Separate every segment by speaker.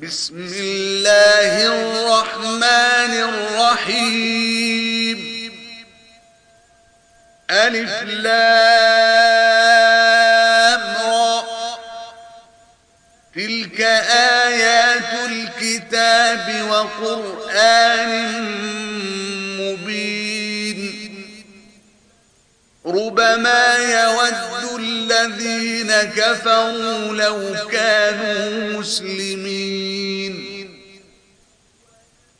Speaker 1: بسم الله الرحمن الرحيم. ألف لام تلك آيات الكتاب وقرآن مبين. ربما يود الذين كفروا لو كانوا مسلمين.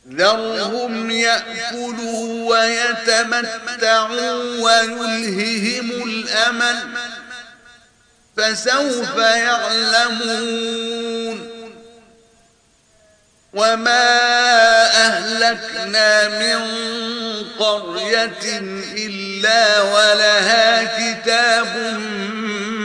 Speaker 1: ذرهم يأكلوا ويتمتعوا ويلههم الأمل. فسوف يعلمون. وما أهلكنا من قرية إلا ولها كتاب مبين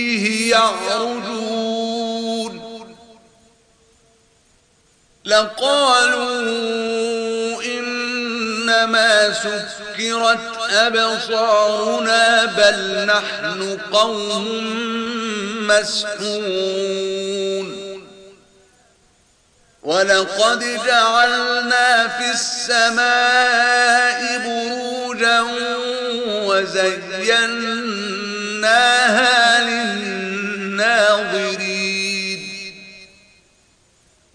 Speaker 1: فيه يعرجون لقالوا إنما سكرت أبصارنا بل نحن قوم مسحون ولقد جعلنا في السماء بروجا وزيناها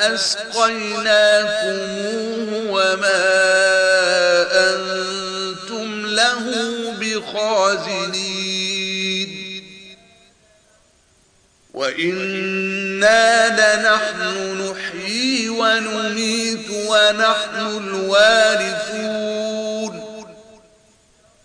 Speaker 1: فأسقيناكموه وما أنتم له بخازنين. وإنا لنحن نحيي ونميت ونحن الوارثون.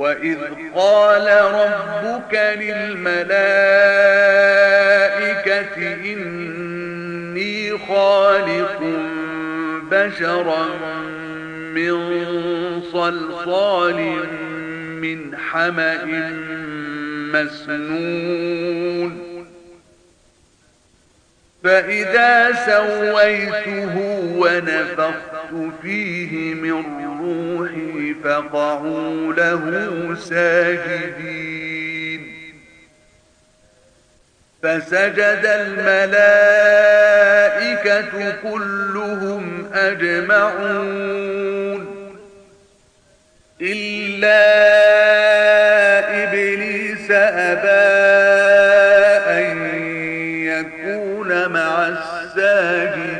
Speaker 1: وَإِذْ قَالَ رَبُّكَ لِلْمَلَائِكَةِ إِنِّي خَالِقٌ بَشَرًا مِنْ صَلْصَالٍ مِنْ حَمَإٍ مَسْنُونٍ فَإِذَا سَوَّيْتُهُ وَنَفَخْتُ فِيهِ مِنْ الروح فقعوا له ساجدين. فسجد الملائكة كلهم أجمعون. إلا إبليس أبا أن يكون مع الساجدين.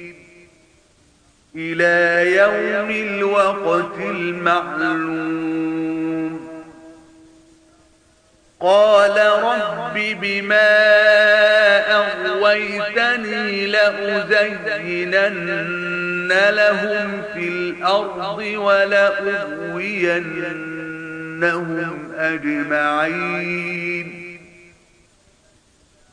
Speaker 1: إلى يوم الوقت المعلوم. قال رب بما أغويتني لأزينن لهم في الأرض ولأغوينهم أجمعين.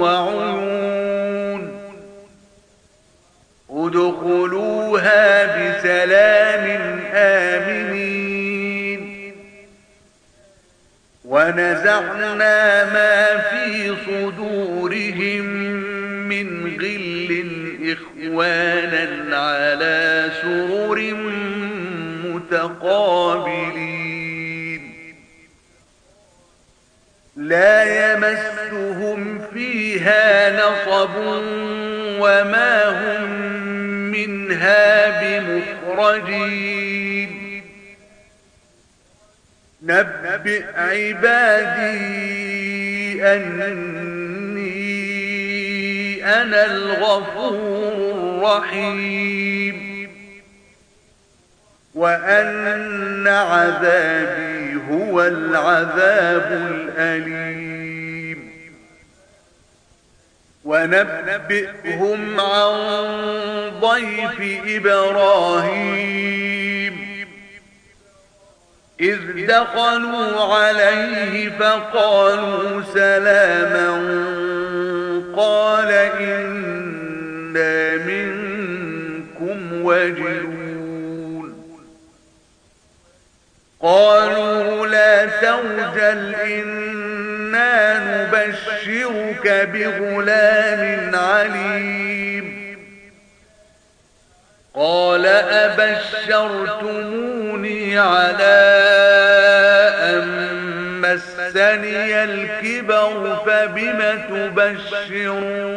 Speaker 1: وعيون. ادخلوها بسلام آمنين. ونزعنا ما في صدورهم من غل إخوانا على سرر متقابلين. لا نصبوا وما هم منها بمخرجين نبئ عبادي أني أنا الغفور الرحيم وأن عذابي هو العذاب الأليم ونبئهم عن ضيف إبراهيم. إذ دخلوا عليه فقالوا سلاما قال إنا منكم وجلون. قالوا لا توجل إنا نبشرك بغلام عليم. قال أبشرتموني على أن مسني الكبر فبم تبشرون؟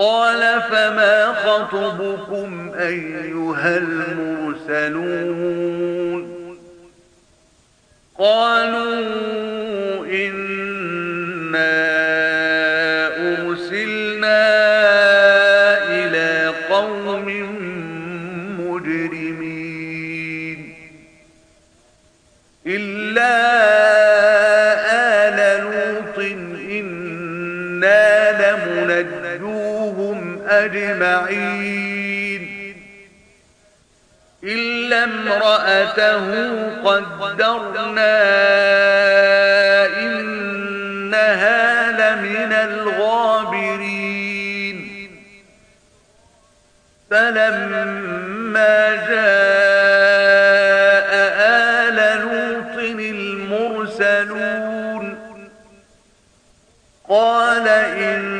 Speaker 1: قال فما خطبكم أيها المرسلون؟ قالوا أجمعين. إلا امرأته قدرنا إنها لمن الغابرين. فلما جاء آل نوط المرسلون قال إن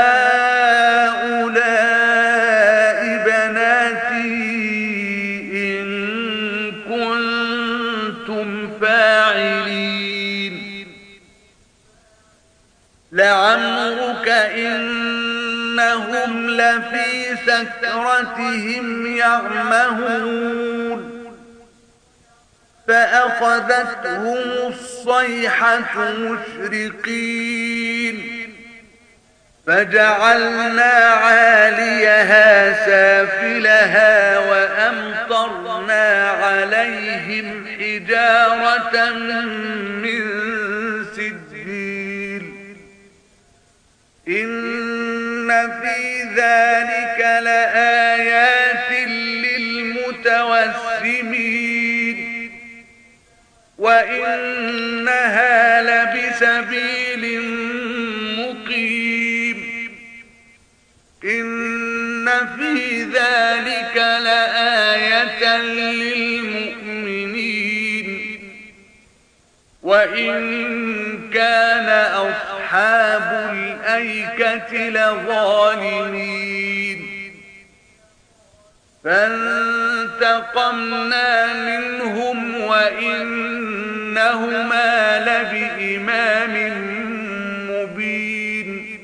Speaker 1: لفي سكرتهم يعمهون. فأخذتهم الصيحة مشرقين. فجعلنا عاليها سافلها وأمطرنا عليهم حجارة من سجيل. إن في ذلك لآيات للمتوسمين وإنها لبسبيل مقيم إن في ذلك لآية للمؤمنين وإن كان أصحاب الله الأيكة لظالمين. فانتقمنا منهم وإنهما لبإمام مبين.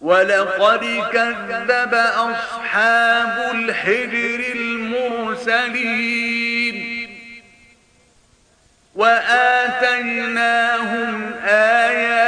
Speaker 1: ولقد كذب أصحاب الحجر المرسلين. وآتيناهم آيات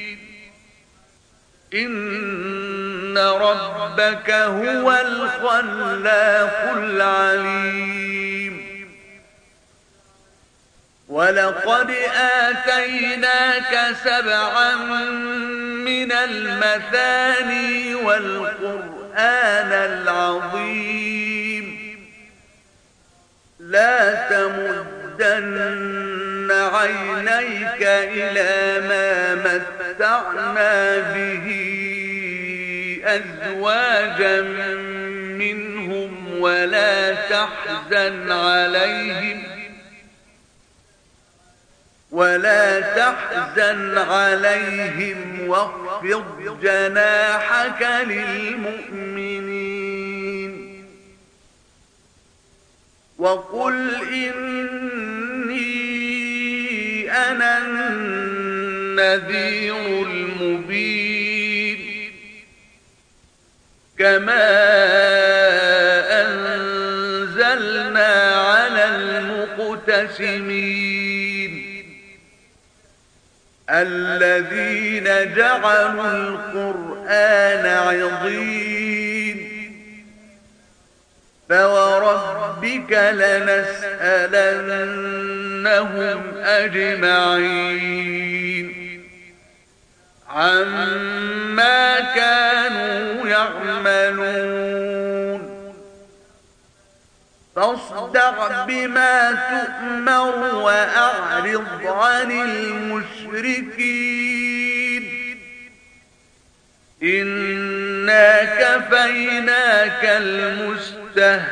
Speaker 1: ان ربك هو الخلاق العليم. ولقد آتيناك سبعا من المثاني والقرآن العظيم. لا تمدن عينيك إلى ما متعنا به أزواجا منهم ولا تحزن عليهم ولا تحزن عليهم واخفض جناحك للمؤمنين وقل إن النذير المبين كما أنزلنا على المقتسمين الذين جعلوا القرآن عظيم فوربك لنسألنهم أجمعين عما كانوا يعملون فاصدع بما تؤمر وأعرض عن المشركين إنا كفيناك المستهزئين